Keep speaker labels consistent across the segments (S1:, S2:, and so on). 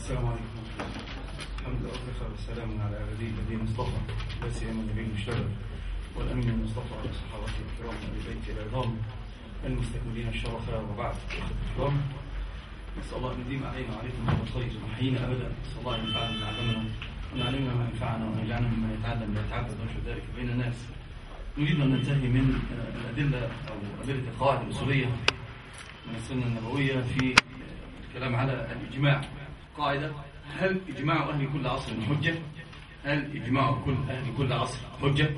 S1: السلام عليكم الحمد لله والصلاة والسلام على عباده الذين اصطفى لا سيما النبي المشتبه والأمين المصطفى على صحابته الكرام وأهل بيته العظام المستكملين الشرف وبعد الكرام نسأل الله أن يديم علينا وعليكم هذا الخير وحينا أبدا. نسأل الله أن ينفعنا بما علمنا وأن علمنا ما ينفعنا وأن يجعلنا مما يتعلم ويتعبد ونشر ذلك بين الناس. نريد أن ننتهي من الأدلة أو أدلة القواعد الأصولية من السنة النبوية في الكلام على الإجماع. قاعدة. هل إجماع أهل كل عصر حجة؟ هل إجماع كل أهل كل عصر حجة؟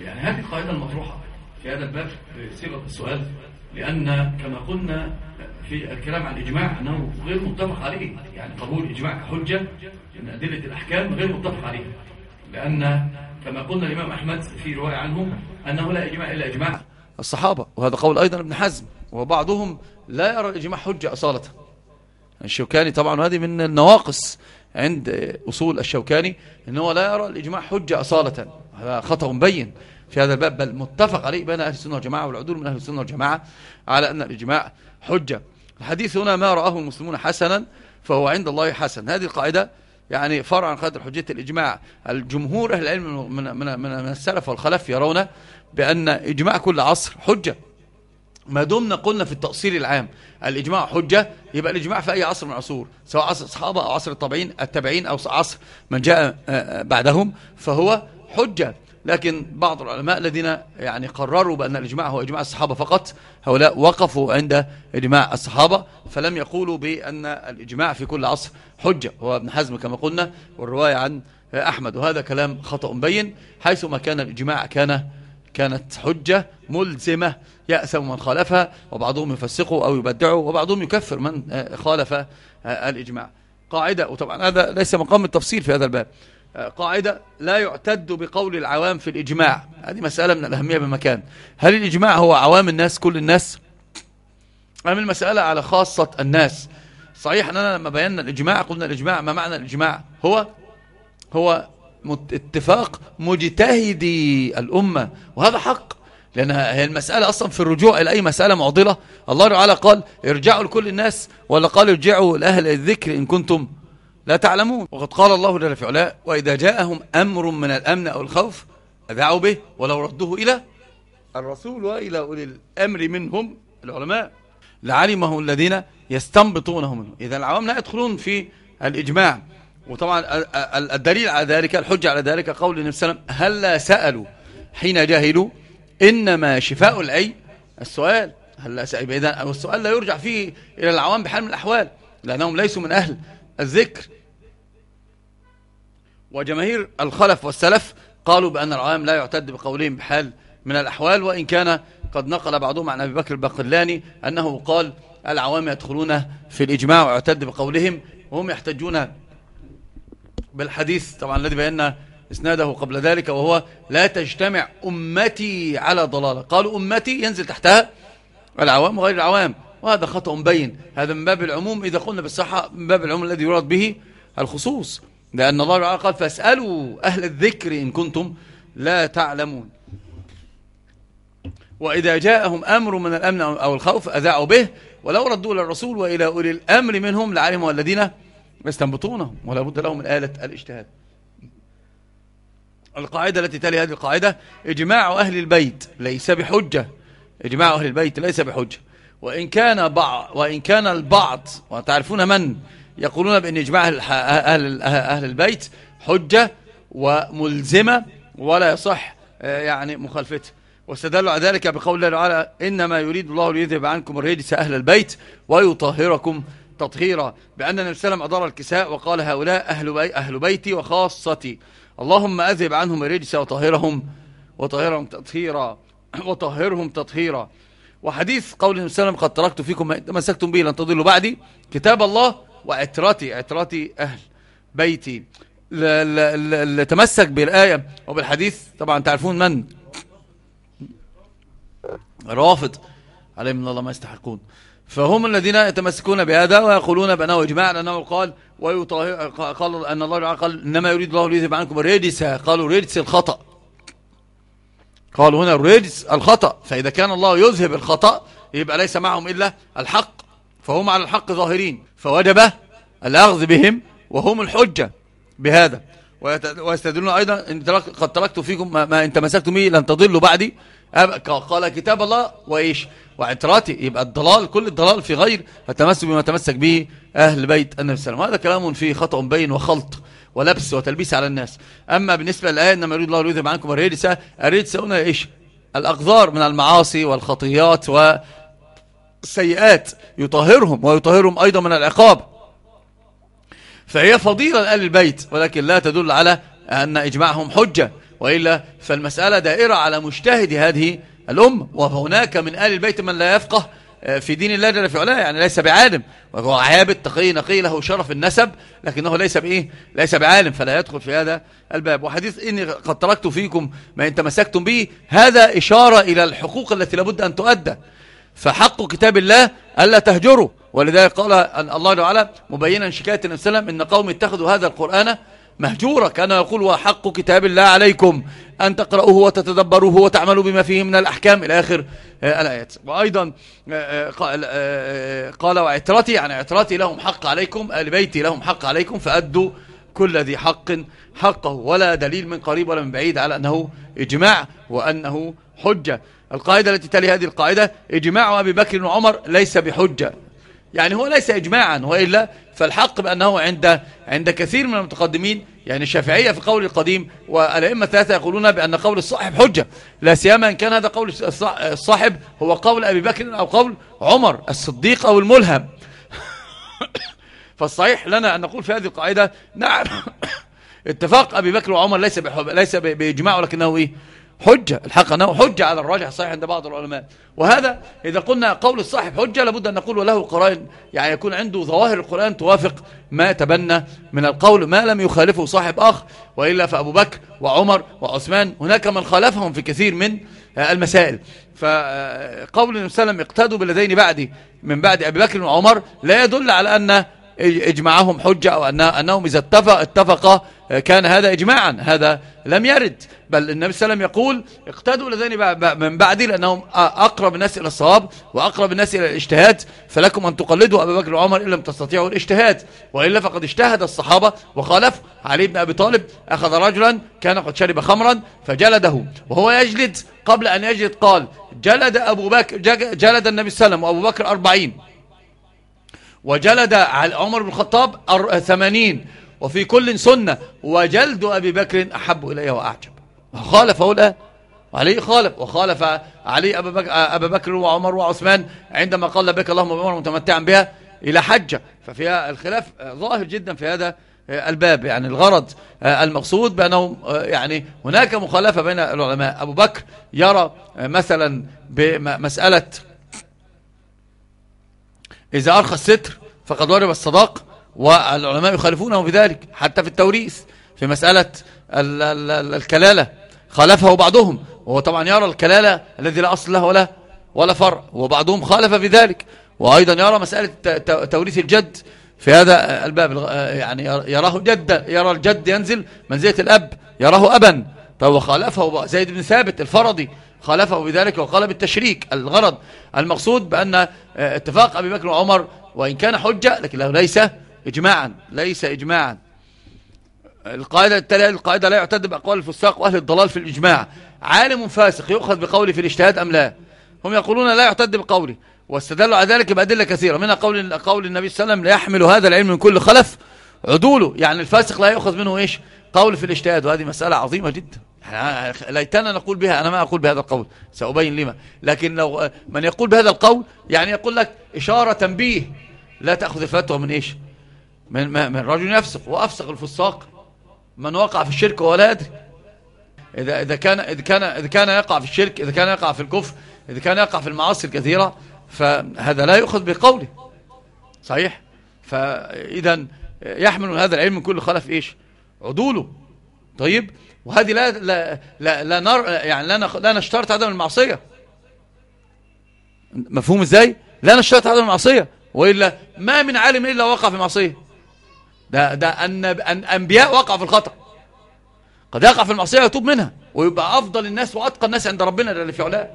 S1: يعني هذه القاعدة المطروحة في هذا الباب بصيغة السؤال لأن كما قلنا في الكلام عن الإجماع أنه غير متفق عليه. يعني قبول إجماع كحجة من أدلة الأحكام غير متفق عليه. لأن كما قلنا الإمام أحمد في رواية عنه أنه لا إجماع إلا إجماع.
S2: الصحابة وهذا قول أيضا ابن حزم وبعضهم لا يرى الإجماع حجة أصالة. الشوكاني. طبعا هذه من النواقص عند أصول الشوكاني أنه لا يرى الإجماع حجة أصالة. هذا خطأ مبين في هذا الباب بل متفق عليه بين أهل السنة والجماعة والعدول من أهل السنة والجماعة على أن الإجماع حجة. الحديث هنا ما رآه المسلمون حسنا فهو عند الله حسن. هذه القاعدة يعني فرع عن قدر حجة الإجماع. الجمهور أهل العلم من, من, من السلف والخلف يرون بأن إجماع كل عصر حجة. ما دمنا قلنا في التأصيل العام الإجماع حجة يبقى الإجماع في أي عصر من العصور سواء عصر الصحابة أو عصر الطبعين التابعين أو عصر من جاء بعدهم فهو حجة. لكن بعض العلماء الذين يعني قرروا بأن الإجماع هو إجماع الصحابة فقط هؤلاء وقفوا عند إجماع الصحابة فلم يقولوا بأن الإجماع في كل عصر حجة. هو ابن حزم كما قلنا والرواية عن أحمد وهذا كلام خطأ مبين حيث ما كان الإجماع كان كانت حجة ملزمة. يأثم من خالفها وبعضهم يفسقه أو يبدعه وبعضهم يكفر من خالف الإجماع. قاعدة وطبعا هذا ليس مقام التفصيل في هذا الباب. قاعدة لا يعتد بقول العوام في الإجماع. هذه مسألة من الأهمية بمكان. هل الإجماع هو عوام الناس كل الناس؟ أم المسألة على خاصة الناس؟ صحيح أننا لما بينا الإجماع قلنا الإجماع ما معنى الإجماع؟ هو هو اتفاق مجتهدي الأمة وهذا حق لأن هي المسألة أصلا في الرجوع إلى أي مسألة معضلة. الله تعالى قال ارجعوا لكل الناس ولا قال ارجعوا لأهل الذكر إن كنتم لا تعلمون. وقد قال الله جل في علاء وإذا جاءهم أمر من الأمن أو الخوف أذعوا به ولو ردوه إلى الرسول وإلى أولي الأمر منهم العلماء. لعلمه الذين يستنبطونه منه إذا العوام لا يدخلون في الإجماع. وطبعا الدليل على ذلك الحجة على ذلك قول النبي صلى الله عليه وسلم هل لا سألوا حين جاهلوا؟ إنما شفاء العي السؤال هل لا سألوا؟ إذا السؤال لا يرجع فيه إلى العوام بحال من الأحوال لأنهم ليسوا من أهل الذكر. وجماهير الخلف والسلف قالوا بأن العوام لا يعتد بقولهم بحال من الأحوال وإن كان قد نقل بعضهم عن أبي بكر البقلاني أنه قال العوام يدخلون في الإجماع ويعتد بقولهم وهم يحتجون بالحديث طبعا الذي بينا إسناده قبل ذلك وهو لا تجتمع أمتي على ضلالة. قالوا أمتي ينزل تحتها العوام وغير العوام. وهذا خطأ مبين هذا من باب العموم. إذا قلنا بالصحة من باب العموم الذي يراد به الخصوص. لأن الله تعالى قال فاسألوا أهل الذكر إن كنتم لا تعلمون. وإذا جاءهم أمر من الأمن أو الخوف أذاعوا به. ولو ردوا للرسول وإلى أولي الأمر منهم لعلموا الذين يستنبطونه ولا بد لهم من آلة الاجتهاد. القاعدة التي تلي هذه القاعدة إجماع أهل البيت ليس بحجة. إجماع أهل البيت ليس بحجة. وإن كان بعض وإن كان البعض وتعرفون من يقولون بأن إجماع أهل, أهل البيت حجة وملزمة ولا يصح يعني مخالفته. واستدلوا على ذلك بقول الله تعالى إنما يريد الله ليذهب عنكم الرجس أهل البيت ويطهركم تطهيرا بأن النبي صلى الله عليه وسلم أدار الكساء وقال هؤلاء أهل, بي أهل بيتي وخاصتي. اللهم أذهب عنهم الرجس وطهرهم وطهرهم تطهيرا وطهرهم تطهيرا. وحديث قول النبي صلى الله عليه وسلم قد تركت فيكم ما تمسكتم به لن تضلوا بعدي كتاب الله وعترتي عترتي أهل بيتي. اللي تمسك بالآية وبالحديث. طبعا تعرفون من؟ رافض. عليهم من الله ما يستحقون. فهم الذين يتمسكون بهذا ويقولون بأنه إجماع لأنه قال قال أن الله قال إنما يريد الله ليذهب عنكم الرجس. قالوا رجس الخطأ. قالوا هنا الرجس الخطأ. فإذا كان الله يذهب الخطأ يبقى ليس معهم إلا الحق. فهم على الحق ظاهرين. فوجب الأخذ بهم وهم الحجة بهذا. ويستدلون أيضا إن قد تركت فيكم ما, ما إن تمسكتم به لن تضلوا بعدي. قال كتاب الله وإيش؟ واعتراتي يبقى الضلال كل الضلال في غير التمسك بما تمسك به أهل بيت النبي صلى الله عليه وسلم. هذا كلام فيه خطأ بين وخلط ولبس وتلبيس على الناس. أما بالنسبة للآية إنما يريد الله ليذهب عنكم الرجس الرجس هنا إيش؟ الأقذار من المعاصي والخطيات والسيئات يطهرهم ويطهرهم أيضا من العقاب. فهي فضيلة لأهل البيت ولكن لا تدل على أن إجماعهم حجة. وإلا فالمسألة دائرة على مجتهد هذه الأمة وهناك من آل البيت من لا يفقه آه، في دين الله جل في علاه يعني ليس بعالم وهو عابد تقي نقي له شرف النسب لكنه ليس بإيه؟ ليس بعالم فلا يدخل في هذا الباب. وحديث إني قد تركت فيكم ما إن تمسكتم به هذا إشارة إلى الحقوق التي لابد أن تؤدى. فحق كتاب الله ألا تهجره ولذلك قال الله تعالى مبينا شكاية النبي صلى الله عليه وسلم إن قوم اتخذوا هذا القرآن مهجورة كان يقول وحق كتاب الله عليكم أن تقرأوه وتتدبروه وتعملوا بما فيه من الأحكام. إلى آخر آه، الآيات. وأيضا آه، آه، قال وعترتي يعني عترتي لهم حق عليكم آل بيتي لهم حق عليكم فأدوا كل ذي حق حقه. ولا دليل من قريب ولا من بعيد على أنه إجماع وأنه حجة. القاعدة التي تلي هذه القاعدة إجماع أبي بكر وعمر ليس بحجة. يعني هو ليس إجماعا وإلا فالحق بأنه عند عند كثير من المتقدمين يعني الشافعية في قول القديم والأئمة الثلاثة يقولون بأن قول الصاحب حجة لا سيما إن كان هذا قول الصاحب هو قول أبي بكر أو قول عمر الصديق أو الملهم. فالصحيح لنا أن نقول في هذه القاعدة نعم اتفاق أبي بكر وعمر ليس ليس بإجماع ولكنه إيه؟ حجة الحق أنه حجة على الراجح الصحيح عند بعض العلماء. وهذا إذا قلنا قول الصاحب حجة لابد أن نقول وله قرائن يعني يكون عنده ظواهر القرآن توافق ما تبنى من القول ما لم يخالفه صاحب آخر وإلا فأبو بكر وعمر وعثمان هناك من خالفهم في كثير من المسائل. فقول النبي صلى الله عليه وسلم اقتدوا بالذين بعدي من بعد أبي بكر وعمر لا يدل على أن إجماعهم حجة أو أنهم إذا اتفق, اتفق كان هذا إجماعا هذا لم يرد. بل النبي صلى الله عليه وسلم يقول اقتدوا لذين من بعدي لأنهم أقرب الناس إلى الصواب وأقرب الناس إلى الاجتهاد فلكم أن تقلدوا أبا بكر وعمر إن لم تستطيعوا الاجتهاد. وإلا فقد اجتهد الصحابة وخالف. علي بن أبي طالب أخذ رجلا كان قد شرب خمرا فجلده وهو يجلد. قبل أن يجلد قال جلد أبو بكر جلد النبي صلى الله عليه وسلم وأبو بكر أربعين. وجلد عمر بن الخطاب ثمانين. وفي كل سنة وجلد أبي بكر أحب إليه وأعجب. خالف الآن. علي خالف. وخالف علي أبا بكر, أبا بكر وعمر وعثمان عندما قال بك اللهم بمر متمتعا بها إلى حجة. ففيها الخلاف ظاهر جدا في هذا الباب. يعني الغرض المقصود بأنه يعني هناك مخالفة بين العلماء. أبو بكر يرى مثلا بمسألة إذا أرخى الستر فقد ورب الصداق والعلماء يخالفونه في ذلك حتى في التوريث في مسألة ال ال ال الكلالة. خالفه بعضهم وهو طبعا يرى الكلالة الذي لا أصل له ولا, ولا فرع وبعضهم خالف في ذلك. وأيضا يرى مسألة توريث الجد في هذا الباب يعني يراه جد يرى الجد ينزل منزلة الأب يراه أبا. طيب وخالفه زيد بن ثابت الفرضي خالفه بذلك وقال بالتشريك. الغرض المقصود بأن اتفاق أبي بكر وعمر وإن كان حجة لكنه ليس إجماعا ليس إجماعا. القاعدة التالية القاعدة لا يعتد بأقوال الفساق وأهل الضلال في الإجماع. عالم فاسق يؤخذ بقوله في الاجتهاد أم لا؟ هم يقولون لا يعتد بقوله واستدلوا على ذلك بأدلة كثيرة. منها قول قول النبي صلى الله عليه وسلم لا يحمل هذا العلم من كل خلف عدوله. يعني الفاسق لا يؤخذ منه إيش؟ قول في الاجتهاد. وهذه مسألة عظيمة جدا. ليتنا نقول بها أنا ما أقول بهذا القول سأبين لما. لكن لو من يقول بهذا القول يعني يقول لك إشارة تنبيه لا تأخذ الفتوى من إيش؟ من, من رجل يفسق وأفسق الفساق. من وقع في الشرك ولا يدري. إذا, إذا, كان إذا, كان إذا كان يقع في الشرك إذا كان يقع في الكفر إذا كان يقع في المعاصي الكثيرة فهذا لا يؤخذ بقوله. صحيح؟ فإذا يحمل هذا العلم من كل خلف إيش؟ عدوله. طيب؟ وهذه لا لا لا, لا نر يعني لا, لا نشترط عدم المعصية. مفهوم إزاي؟ لا نشترط عدم المعصية. وإلا ما من عالم إلا وقع في معصية. ده, ده أن أنبياء وقع في الخطأ. قد يقع في المعصية ويتوب منها. ويبقى أفضل الناس وأتقى الناس عند ربنا جل في علاه.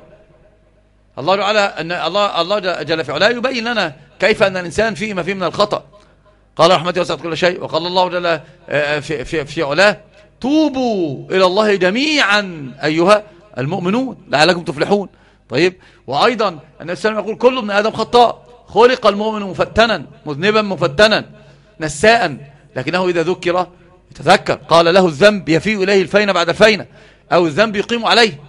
S2: الله تعالى أن الله الله جل في علاه يبين لنا كيف أن الإنسان فيه ما فيه من الخطأ. قال رحمتي وسعت كل شيء. وقال الله جل في, في, في علاه توبوا إلى الله جميعا أيها المؤمنون لعلكم تفلحون. طيب وأيضا النبي صلى الله عليه وسلم يقول كل ابن آدم خطاء. خلق المؤمن مفتنا مذنبا مفتنا نساء لكنه إذا ذكر يتذكر. قال له الذنب يفيء إليه الفين بعد الفين أو الذنب يقيم عليه.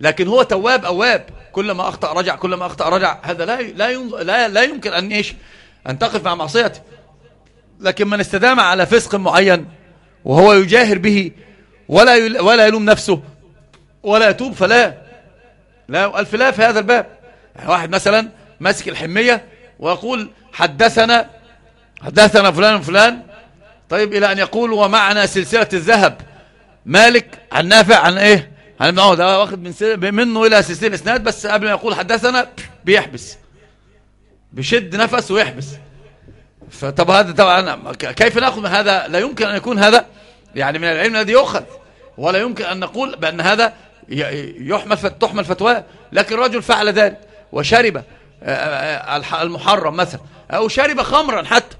S2: لكن هو تواب أواب. كلما أخطأ رجع كلما أخطأ رجع. هذا لا لا لا, لا يمكن أن إيش؟ أن تقف مع معصيته. لكن من استدام على فسق معين وهو يجاهر به ولا ولا يلوم نفسه ولا يتوب فلا. لا ألف لا في هذا الباب. واحد مثلا ماسك الحمية ويقول حدثنا حدثنا فلان وفلان. طيب إلى أن يقول ومعنا سلسلة الذهب. مالك عن نافع عن إيه؟ عن ابن عمر واخد من منه إلى سلسلة إسناد بس قبل ما يقول حدثنا بيحبس. بشد نفس ويحبس. فطب هذا طبعا كيف نأخذ من هذا؟ لا يمكن أن يكون هذا يعني من العلم الذي يؤخذ ولا يمكن أن نقول بأن هذا يحمل تحمل فتوى لكن رجل فعل ذلك وشرب المحرم مثلا أو شرب خمرا حتى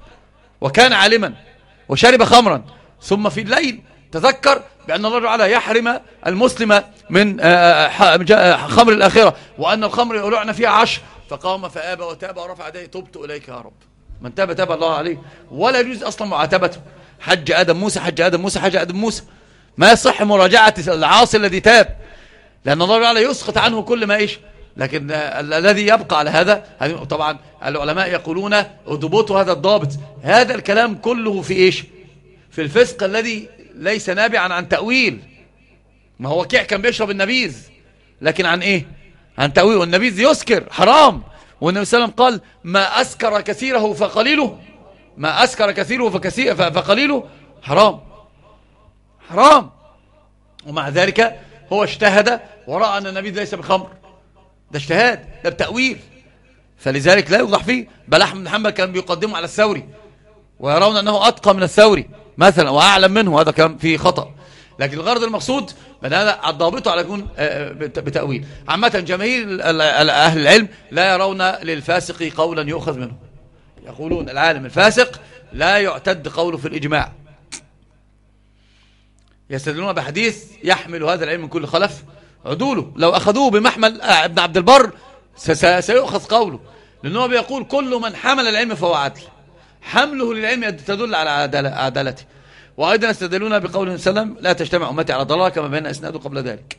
S2: وكان عالما وشرب خمرا ثم في الليل تذكر بأن الله تعالى يحرم المسلم من خمر الآخرة وأن الخمر يولعن فيها عشر فقام فآب وتاب ورفع يديه تبت إليك يا رب. من تاب تاب الله عليه. ولا يجوز أصلا معاتبته. حج آدم موسى حج آدم موسى حج آدم موسى. ما يصح مراجعة العاصي الذي تاب. لأن الله تعالى يسقط عنه كل ما إيش. لكن الذي يبقى على هذا طبعا العلماء يقولون اضبطوا هذا الضابط. هذا الكلام كله في إيش؟ في الفسق الذي ليس نابعا عن تأويل. ما هو كيع كان بيشرب النبيذ. لكن عن إيه؟ عن تأويل. والنبيذ يسكر حرام. والنبي صلى الله عليه وسلم قال ما أسكر كثيره فقليله. ما أسكر كثيره فكثير فقليله. حرام. حرام. ومع ذلك هو اجتهد ورأى أن النبي ليس بخمر. ده اجتهاد ده بتأويل. فلذلك لا يوضح فيه. بل أحمد بن حنبل كان بيقدمه على الثوري ويرون أنه أتقى من الثوري مثلا وأعلم منه هذا كان فيه خطأ. لكن الغرض المقصود من هذا الضابط على يكون آه، بتأويل. عامة جماهير أهل العلم لا يرون للفاسق قولا يؤخذ منه. يقولون العالم الفاسق لا يعتد قوله في الإجماع. يستدلون بحديث يحمل هذا العلم من كل خلف عدوله. لو أخذوه بمحمل آه، ابن عبد البر سيؤخذ قوله. لأنه بيقول كل من حمل العلم فهو عدل. حمله للعلم تدل على عدالته. وأيضا يستدلون بقوله صلى الله عليه وسلم لا تجتمع أمتي على ضلال كما بين أسناده قبل ذلك.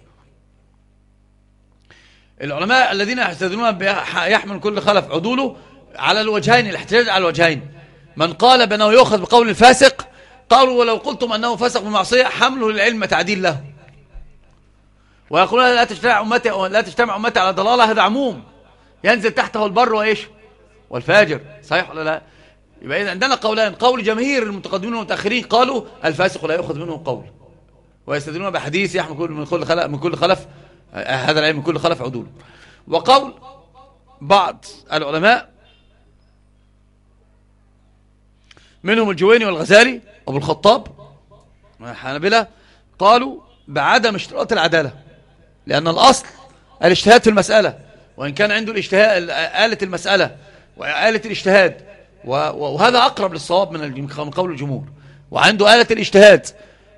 S2: العلماء الذين يستدلون يحمل كل خلف عدوله على الوجهين الاحتجاج على الوجهين. من قال بأنه يؤخذ بقول الفاسق قالوا ولو قلتم أنه فسق بمعصية حمله للعلم تعديل له. ويقولون لا تجتمع أمتي لا تجتمع أمتي على ضلالة هذا عموم. ينزل تحته البر وإيش؟ والفاجر. صحيح ولا لا؟ يبقى إذا عندنا قولان. قول جماهير المتقدمين والمتأخرين قالوا الفاسق لا يأخذ منه قول. ويستدلون بحديث يحمل من كل خلف من كل خلف هذا العلم من كل خلف عدول. وقول بعض العلماء منهم الجويني والغزالي أبو الخطاب الحنابلة قالوا بعدم اشتراط العدالة لأن الأصل الاجتهاد في المسألة وإن كان عنده الاجتهاد آلة المسألة وآلة الاجتهاد وهذا أقرب للصواب من قول الجمهور. وعنده آلة الاجتهاد.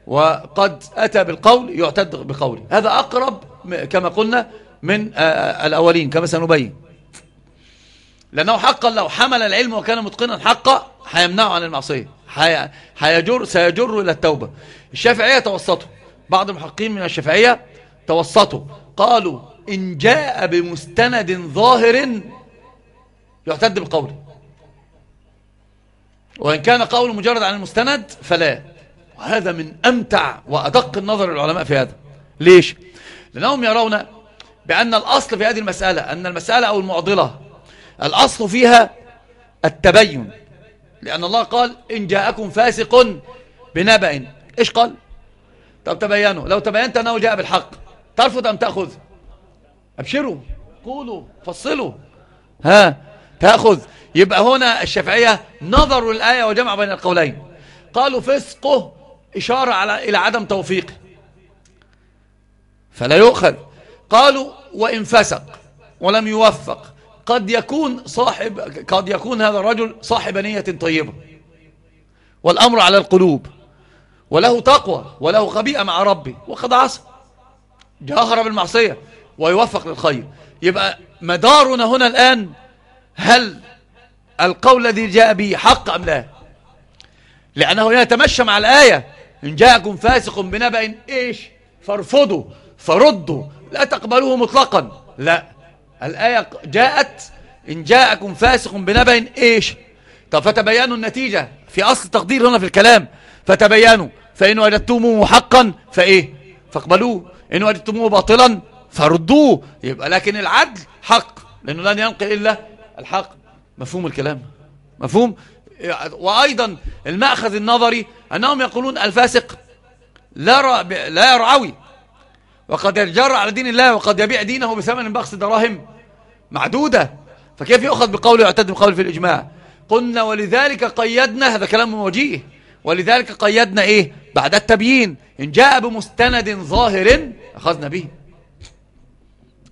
S2: وقد أتى بالقول يعتد بقوله. هذا أقرب كما قلنا من الأولين كما سنبين. لأنه حقا لو حمل العلم وكان متقنا حقا هيمنعه عن المعصية. هيجر سيجر إلى التوبة. الشافعية توسطوا. بعض المحققين من الشافعية توسطوا. قالوا إن جاء بمستند ظاهر يعتد بالقول وإن كان قول مجرد عن المستند فلا. وهذا من أمتع وأدق النظر العلماء في هذا. ليش؟ لأنهم يرون بأن الأصل في هذه المسألة أن المسألة أو المعضلة الأصل فيها التبين. لأن الله قال إن جاءكم فاسق بنبأ إيش قال؟ طب تبينوا. لو تبينت أنه جاء بالحق ترفض أم تأخذ؟ أبشروا قولوا فصلوا. ها تأخذ. يبقى هنا الشافعية نظروا الآية وجمعوا بين القولين. قالوا فسقه إشارة على إلى عدم توفيقه فلا يؤخذ. قالوا وإن فسق ولم يوفق. قد يكون صاحب قد يكون هذا الرجل صاحب نية طيبة. والأمر على القلوب. وله تقوى وله خبيئة مع ربه. وقد عصى. جاهر بالمعصية. ويوفق للخير. يبقى مدارنا هنا الآن هل القول الذي جاء به حق أم لا؟ لأنه يتمشى مع الآية. إن جاءكم فاسق بنبأ إيش؟ فارفضوا فردوا لا تقبلوه مطلقا. لا. الآية جاءت إن جاءكم فاسق بنبأ إيش؟ طب فتبينوا النتيجة. في أصل تقدير هنا في الكلام. فتبينوا. فإن وجدتموه حقا فإيه؟ فاقبلوه. إن وجدتموه باطلا فردوه. يبقى لكن العدل حق لأنه لن ينقل إلا الحق. مفهوم الكلام؟ مفهوم؟ وأيضا المأخذ النظري أنهم يقولون الفاسق لا لا يرعوي. وقد يجر على دين الله وقد يبيع دينه بثمن بخس دراهم معدودة. فكيف يؤخذ بقوله ويعتد بقوله في الإجماع؟ قلنا ولذلك قيدنا هذا كلام وجيه ولذلك قيدنا إيه؟ بعد التبيين. إن جاء بمستند ظاهر أخذنا به.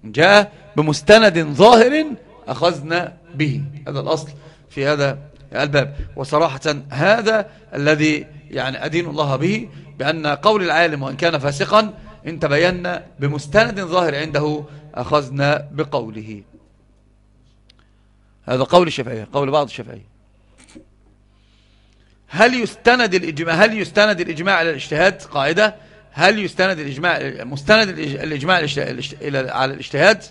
S2: إن جاء بمستند ظاهر أخذنا به. هذا الأصل في هذا الباب. وصراحة هذا الذي يعني أدين الله به بأن قول العالم وإن كان فاسقا إن تبينا بمستند ظاهر عنده أخذنا بقوله. هذا قول الشافعية قول بعض الشافعية. هل يستند الإجماع هل يستند الإجماع على الاجتهاد؟ قاعدة. هل يستند الإجماع مستند الإجماع على الاجتهاد؟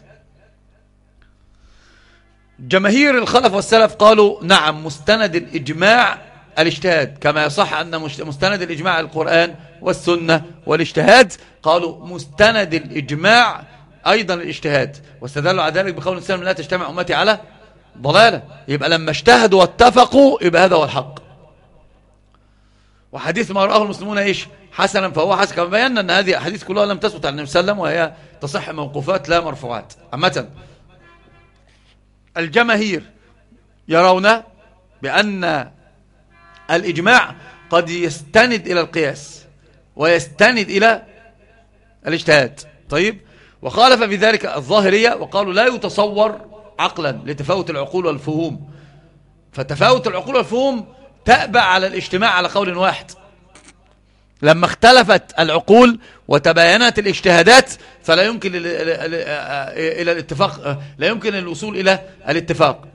S2: جماهير الخلف والسلف قالوا نعم مستند الإجماع الاجتهاد. كما يصح أن مستند الإجماع القرآن والسنة والاجتهاد. قالوا مستند الإجماع أيضا الاجتهاد واستدلوا على ذلك بقول السلام لا تجتمع أمتي على ضلالة. يبقى لما اجتهدوا واتفقوا يبقى هذا هو الحق. وحديث ما رآه المسلمون إيش؟ حسنا فهو حسن. كما بينا أن هذه الحديث كلها لم تثبت عن النبي صلى الله عليه وسلم وهي تصح موقوفات لا مرفوعات. عامة الجماهير يرون بأن الإجماع قد يستند إلى القياس ويستند إلى الاجتهاد. طيب؟ وخالف بذلك الظاهرية وقالوا لا يتصور عقلا لتفاوت العقول والفهوم. فتفاوت العقول والفهوم تأبع على الاجتماع على قول واحد. لما اختلفت العقول وتباينت الاجتهادات فلا يمكن إلى الاتفاق لا يمكن الوصول إلى الاتفاق.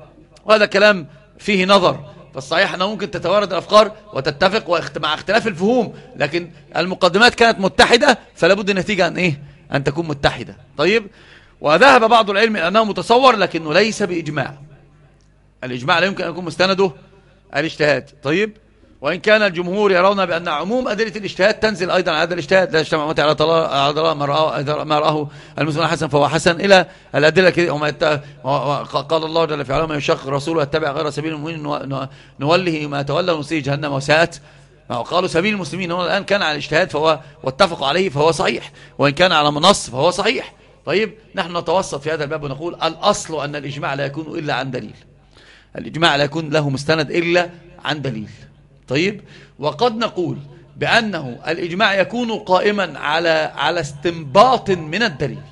S2: وهذا كلام فيه نظر فالصحيح أنه ممكن تتوارد الأفكار وتتفق مع اختلاف الفهوم لكن المقدمات كانت متحدة فلا بد النتيجة أن, إيه؟ أن تكون متحدة. طيب وذهب بعض العلم أنه متصور لكنه ليس بإجماع. الإجماع لا يمكن أن يكون مستنده الاجتهاد. طيب وإن كان الجمهور يرون بأن عموم أدلة الاجتهاد تنزل أيضا على هذا الاجتهاد لا يجتمع متى على طلاق ما رآه المسلمون حسن فهو حسن. إلى الأدلة قال الله جل في علام يشق رسوله يتبع غير سبيل المؤمنين نوله ما تولى ونصيه جهنم وساءت. قالوا سبيل المسلمين هو الآن كان على الاجتهاد فهو واتفقوا عليه فهو صحيح وإن كان على منص فهو صحيح. طيب نحن نتوسط في هذا الباب ونقول الأصل أن الإجماع لا يكون إلا عن دليل. الإجماع لا يكون له مستند إلا عن دليل. طيب وقد نقول بأنه الإجماع يكون قائما على على استنباط من الدليل.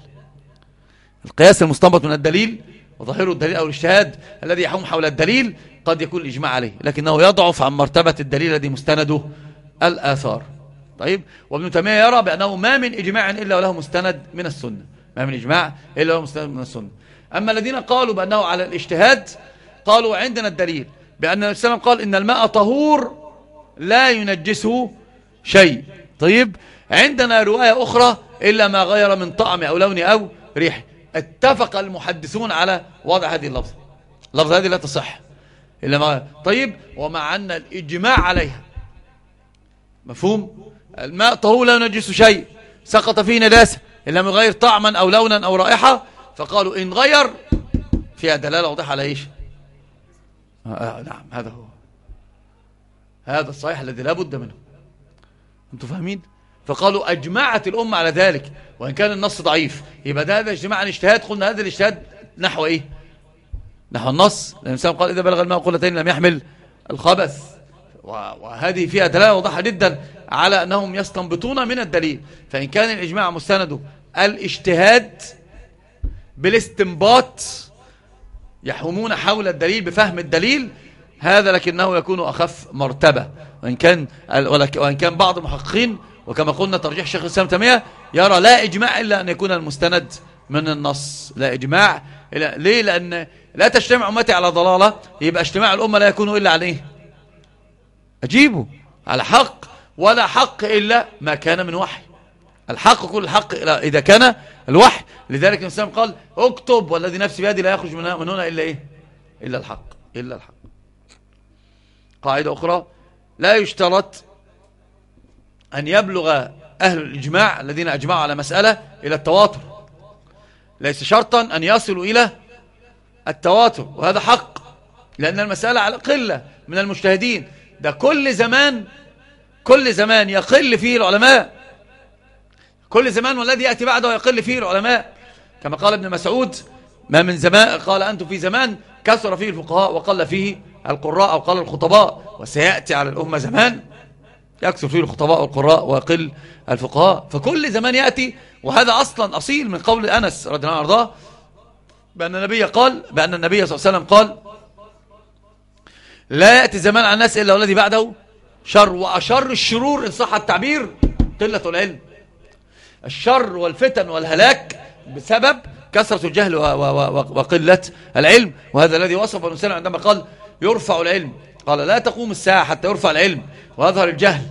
S2: القياس المستنبط من الدليل وظاهره الدليل أو الاجتهاد الذي يحوم حول الدليل قد يكون الإجماع عليه لكنه يضعف عن مرتبة الدليل الذي مستنده الآثار. طيب وابن تيمية يرى بأنه ما من إجماع إلا وله مستند من السنة. ما من إجماع إلا وله مستند من السنة. أما الذين قالوا بأنه على الاجتهاد قالوا عندنا الدليل بأن النبي صلى الله عليه وسلم قال إن الماء طهور لا ينجسه شيء. طيب عندنا رواية أخرى إلا ما غير من طعم أو لون أو ريح. اتفق المحدثون على وضع هذه اللفظة. اللفظة هذه لا تصح. إلا ما طيب ومع أن الإجماع عليها. مفهوم؟ الماء طهور لا ينجس شيء. سقط فيه نداسة إلا من غير طعما أو لونا أو رائحة فقالوا إن غير فيها دلالة واضحة على إيش؟ آه نعم هذا هو. هذا الصحيح الذي لا بد منه. أنتم فاهمين؟ فقالوا أجمعت الأمة على ذلك وإن كان النص ضعيف. يبقى ده هذا اجتماع عن اجتهاد قلنا هذا الاجتهاد نحو إيه؟ نحو النص. الإنسان قال إذا بلغ الماء قلتين لم يحمل الخبث. وهذه فيها دلالة واضحة جدا على أنهم يستنبطون من الدليل. فإن كان الإجماع مستنده الاجتهاد بالاستنباط يحومون حول الدليل بفهم الدليل هذا لكنه يكون أخف مرتبة. وإن كان, وإن كان بعض المحققين وكما قلنا ترجيح شيخ الإسلام تيمية يرى لا إجماع إلا أن يكون المستند من النص. لا إجماع إلا ليه؟ لأن لا تجتمع أمتي على ضلالة يبقى اجتماع الأمة لا يكون إلا عليه. أجيبه. على حق. ولا حق إلا ما كان من وحي. الحق كل الحق إذا كان الوحي. لذلك الإسلام قال اكتب والذي نفسي بيدي لا يخرج من هنا إلا إيه؟ إلا الحق. إلا الحق. قاعدة أخرى لا يشترط أن يبلغ أهل الإجماع الذين أجمعوا على مسألة إلى التواتر. ليس شرطا أن يصلوا إلى التواتر وهذا حق لأن المسألة على قلة من المجتهدين. ده كل زمان كل زمان يقل فيه العلماء. كل زمان والذي يأتي بعده يقل فيه العلماء. كما قال ابن مسعود ما من زمان قال أنتم في زمان كثر فيه الفقهاء وقل فيه القراء أو قال الخطباء وسيأتي على الأمة زمان. يكثر فيه الخطباء والقراء ويقل الفقهاء. فكل زمان يأتي وهذا أصلا أصيل من قول أنس رضي الله عنه بأن النبي قال بأن النبي صلى الله عليه وسلم قال لا يأتي زمان على الناس إلا والذي بعده شر وأشر الشرور إن صح التعبير قلة العلم. الشر والفتن والهلاك بسبب كثرة الجهل وقلة العلم. وهذا الذي وصف الإنسان عندما قال يرفع العلم. قال لا تقوم الساعة حتى يرفع العلم. ويظهر الجهل.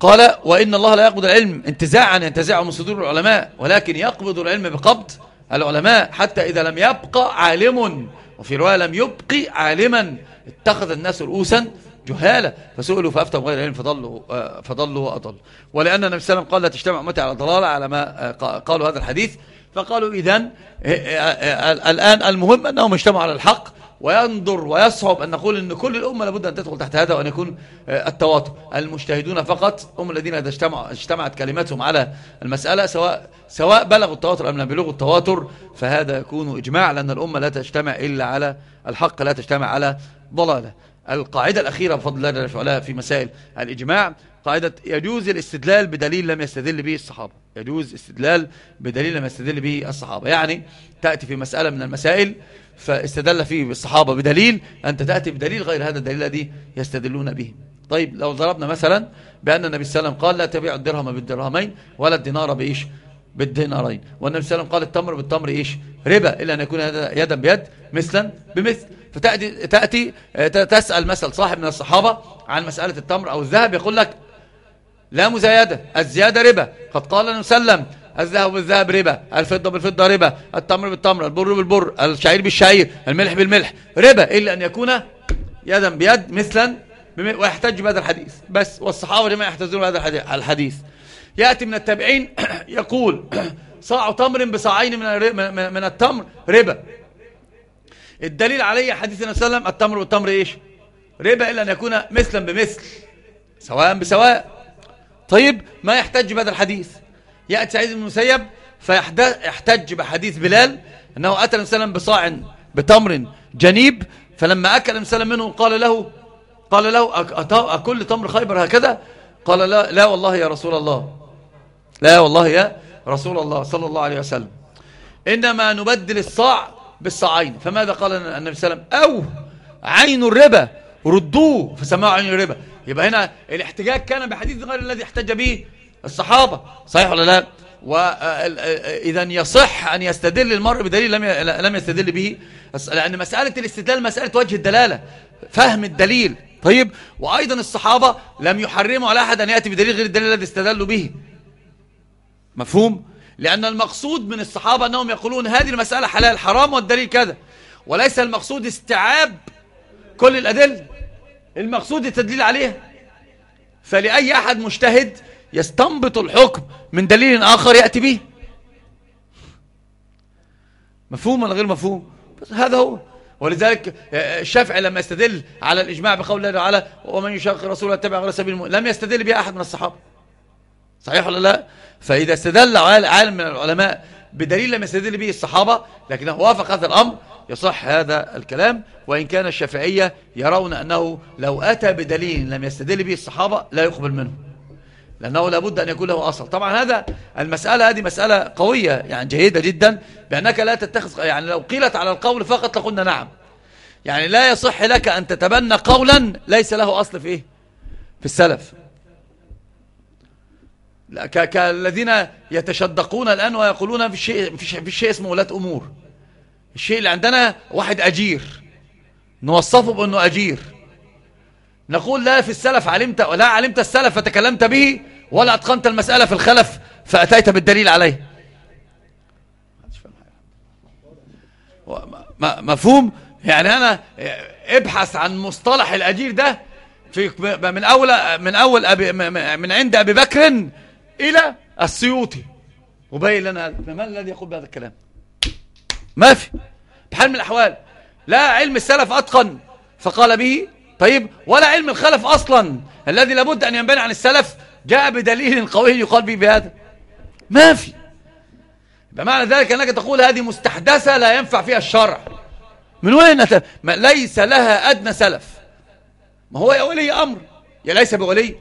S2: قال وإن الله لا يقبض العلم. انتزاعا ينتزعه من صدور العلماء. ولكن يقبض العلم بقبض العلماء حتى إذا لم يبقى عالم. وفي رواية لم يبقي عالما. اتخذ الناس رؤوسا جهالة فسئلوا فأفتوا غير العلم فضلوا, آه، فضلوا وأضلوا. ولأن النبي صلى الله عليه وسلم قال لا تجتمع أمتي على ضلالة على ما آه، قالوا هذا الحديث. فقالوا إذن آه، الآن المهم أنهم اجتمعوا على الحق. وينظر ويصعب أن نقول أن كل الأمة لابد أن تدخل تحت هذا وأن يكون التواتر المجتهدون فقط هم الذين إذا اجتمعت كلماتهم على المسألة سواء سواء بلغوا التواتر أم لم يبلغوا التواتر فهذا يكون إجماع لأن الأمة لا تجتمع إلا على الحق لا تجتمع على ضلالة. القاعدة الأخيرة بفضل الله جل في مسائل الإجماع قاعدة يجوز الاستدلال بدليل لم يستدل به الصحابة. يجوز استدلال بدليل لم يستدل به الصحابة. يعني تأتي في مسألة من المسائل فاستدل فيه الصحابة بدليل أنت تأتي بدليل غير هذا الدليل الذي يستدلون به. طيب لو ضربنا مثلا بأن النبي صلى الله عليه وسلم قال لا تبيع الدرهم بالدرهمين ولا الدينار بإيش؟ بالدينارين. والنبي صلى الله عليه وسلم قال التمر بالتمر إيش؟ ربا إلا أن يكون يدا بيد مثلا بمثل. فتأتي تأتي تسأل مثل صاحب من الصحابة عن مسألة التمر أو الذهب يقول لك لا مزايدة الزيادة ربا. قد قال النبي صلى الله عليه وسلم الذهب بالذهب ربا الفضة بالفضة ربا التمر بالتمر البر بالبر الشعير بالشعير الملح بالملح ربا إلا أن يكون يدا بيد مثلا ويحتج بهذا الحديث. بس والصحابة لما يحتجون بهذا الحديث. يأتي من التابعين يقول صاع تمر بصاعين من من التمر ربا. الدليل عليه حديث النبي صلى الله عليه وسلم التمر والتمر إيش؟ ربا إلا أن يكون مثلا بمثل سواء بسواء. طيب ما يحتج بهذا الحديث؟ يأتي سعيد بن المسيب فيحتج بحديث بلال أنه أتى النبي بصاع بتمر جنيب فلما أكل النبي منه قال له قال له أكل تمر خيبر هكذا؟ قال لا, لا والله يا رسول الله. لا والله يا رسول الله صلى الله عليه وسلم. إنما نبدل الصاع بالصاعين فماذا قال النبي صلى الله عليه وسلم؟ أو عين الربا ردوه فسمعوا عين الربا. يبقى هنا الاحتجاج كان بحديث غير الذي احتج به الصحابة. صحيح ولا لا؟ وإذا يصح أن يستدل المرء بدليل لم لم يستدل به. لأن مسألة الاستدلال مسألة وجه الدلالة فهم الدليل. طيب؟ وأيضا الصحابة لم يحرموا على أحد أن يأتي بدليل غير الدليل الذي استدلوا به. مفهوم؟ لأن المقصود من الصحابة أنهم يقولون هذه المسألة حلال حرام والدليل كذا. وليس المقصود استيعاب كل الأدلة. المقصود التدليل عليها. فلأي أحد مجتهد يستنبط الحكم من دليل آخر يأتي به. مفهوم ولا غير مفهوم؟ هذا هو. ولذلك الشافعي لما يستدل على الإجماع بقول الله تعالى ومن يشاق رسوله يتبع غير سبيل المؤمن لم يستدل بها أحد من الصحابة. صحيح ولا لا؟ فإذا استدل عالم من العلماء بدليل لم يستدل به الصحابة لكنه وافق هذا الأمر يصح هذا الكلام وإن كان الشافعية يرون أنه لو أتى بدليل لم يستدل به الصحابة لا يقبل منه لأنه لابد أن يكون له أصل. طبعا هذا المسألة هذه مسألة قوية يعني جيدة جدا بأنك لا تتخذ يعني لو قيلت على القول فقط لقلنا نعم. يعني لا يصح لك أن تتبنى قولا ليس له أصل في إيه؟ في السلف. كالذين يتشدقون الآن ويقولون في شيء, في شيء اسمه ولاة أمور. الشيء اللي عندنا واحد أجير. نوصفه بأنه أجير. نقول لا في السلف علمت ولا علمت السلف فتكلمت به ولا أتقنت المسألة في الخلف فأتيت بالدليل عليه. مفهوم؟ يعني أنا ابحث عن مصطلح الأجير ده في من أول من أول أبي من عند أبي بكر إلى السيوطي. وبين لنا من الذي يقول بهذا الكلام؟ ما في. بحال من الأحوال. لا علم السلف أتقن. فقال به طيب ولا علم الخلف أصلا. الذي لابد أن ينبني عن السلف جاء بدليل قوي يقال به بهذا. ما في. بمعنى ذلك أنك تقول هذه مستحدثة لا ينفع فيها الشرع. من وين ما ليس لها أدنى سلف. ما هو يا ولي أمر. يا ليس بولي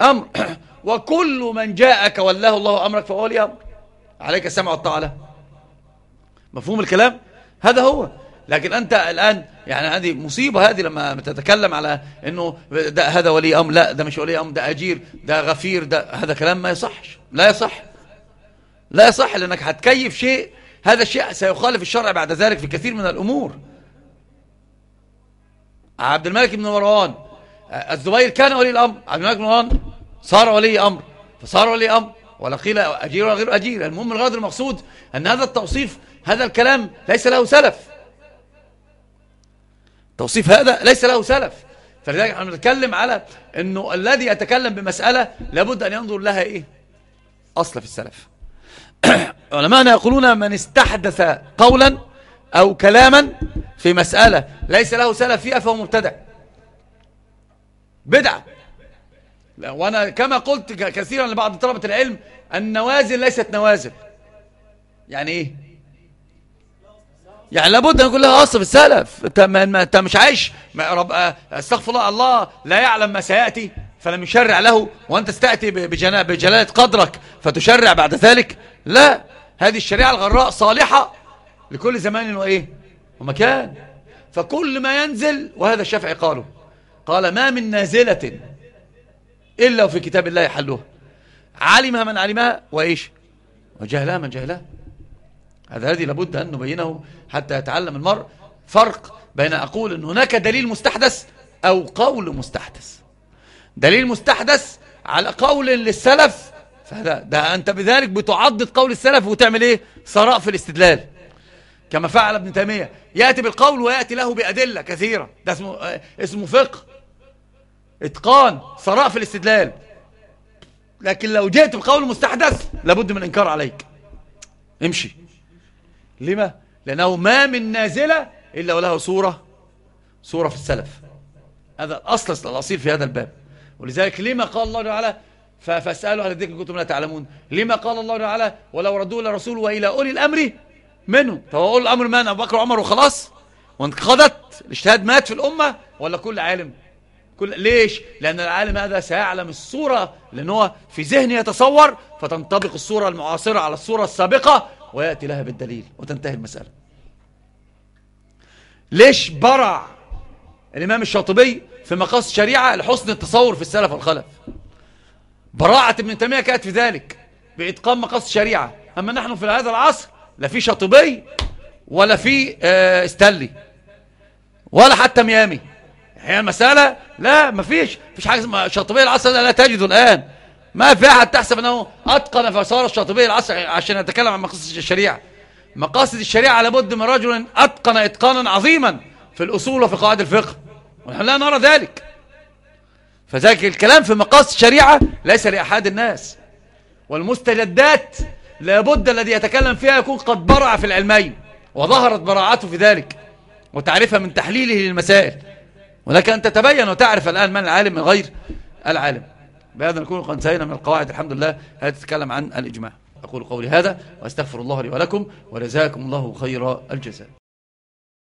S2: أمر. وكل من جاءك والله الله أمرك فهو ولي أمر عليك السمع والطاعة مفهوم الكلام؟ هذا هو. لكن أنت الآن يعني هذه مصيبة هذه لما تتكلم على أنه ده هذا ولي أمر. لا ده مش ولي أمر ده أجير ده غفير ده هذا كلام ما يصحش. لا يصح. لا يصح لأنك هتكيف شيء. هذا الشيء سيخالف الشرع بعد ذلك في كثير من الأمور. عبد الملك بن مروان الزبير كان ولي الأمر. عبد الملك بن مروان صار ولي أمر. فصار ولي أمر. ولا قيل أجير ولا غير أجير. المهم الغرض المقصود أن هذا التوصيف هذا الكلام ليس له سلف. توصيف هذا ليس له سلف. فلذلك إحنا بنتكلم على إنه الذي يتكلم بمسألة لابد أن ينظر لها إيه؟ أصل في السلف. علماءنا يقولون من استحدث قولا أو كلاما في مسألة ليس له سلف فيها فهو مبتدع. بدعة. وأنا كما قلت كثيرا لبعض طلبة العلم النوازل ليست نوازل. يعني إيه؟ يعني لابد أن يكون لها أصل في السلف. أنت مش عايش رب استغفر الله الله لا يعلم ما سيأتي فلم يشرع له وأنت استاتي بجلالة قدرك فتشرع بعد ذلك. لا هذه الشريعة الغراء صالحة لكل زمان وإيه؟ ومكان. فكل ما ينزل وهذا الشافعي قاله قال ما من نازلة إلا وفي كتاب الله يحلها علمها من علمها وإيش؟ وجهلها من جهلها هذا هذه لابد أن نبينه حتى يتعلم المرء. فرق بين أقول أن هناك دليل مستحدث أو قول مستحدث. دليل مستحدث على قول للسلف فهذا ده أنت بذلك بتعضد قول السلف وتعمل إيه؟ ثراء في الاستدلال. كما فعل ابن تيمية. يأتي بالقول ويأتي له بأدلة كثيرة. ده اسمه, اسمه فقه. اتقان ثراء في الاستدلال. لكن لو جئت بقول مستحدث لابد من إنكار عليك. امشي. لما؟ لأنه ما من نازلة إلا وله صورة صورة في السلف. هذا الأصل الأصيل في هذا الباب. ولذلك لما قال الله تعالى فاسألوا أهل الذكر كنتم لا تعلمون. لما قال الله تعالى ولو ردوا إلى رسول وإلى أولي الأمر منهم. فهو أولي الأمر من؟ أبو بكر وعمر وخلاص؟ وانقضت الاجتهاد مات في الأمة ولا كل عالم كل ليش؟ لأن العالم هذا سيعلم الصورة لأنه في ذهنه يتصور فتنطبق الصورة المعاصرة على الصورة السابقة ويأتي لها بالدليل وتنتهي المسألة. ليش برع الإمام الشاطبي في مقاصد الشريعة لحسن التصور في السلف والخلف؟ براعة ابن تيمية كانت في ذلك بإتقان مقاصد الشريعة. أما نحن في هذا العصر لا في شاطبي ولا في آه، استلي ولا حتى ميامي. هي المسألة؟ لا ما فيش فيش حاجة شاطبي العصر لا تجده الآن. ما في أحد تحسب أنه أتقن فصار الشاطبي العصر عشان يتكلم عن مقاصد الشريعة. مقاصد الشريعة لابد من رجل أتقن إتقانا عظيما في الأصول وفي قواعد الفقه. ونحن لا نرى ذلك. فذلك الكلام في مقاصد الشريعة ليس لأحد الناس. والمستجدات لابد الذي يتكلم فيها يكون قد برع في العلمين وظهرت براعته في ذلك وتعرفها من تحليله للمسائل. ولكن أن تتبين وتعرف الآن من العالم من غير العالم. بهذا نكون قد انتهينا من القواعد. الحمد لله. التي تتكلم عن الإجماع. أقول قولي هذا وأستغفر الله لي ولكم ولزاكم الله خير الجزاء.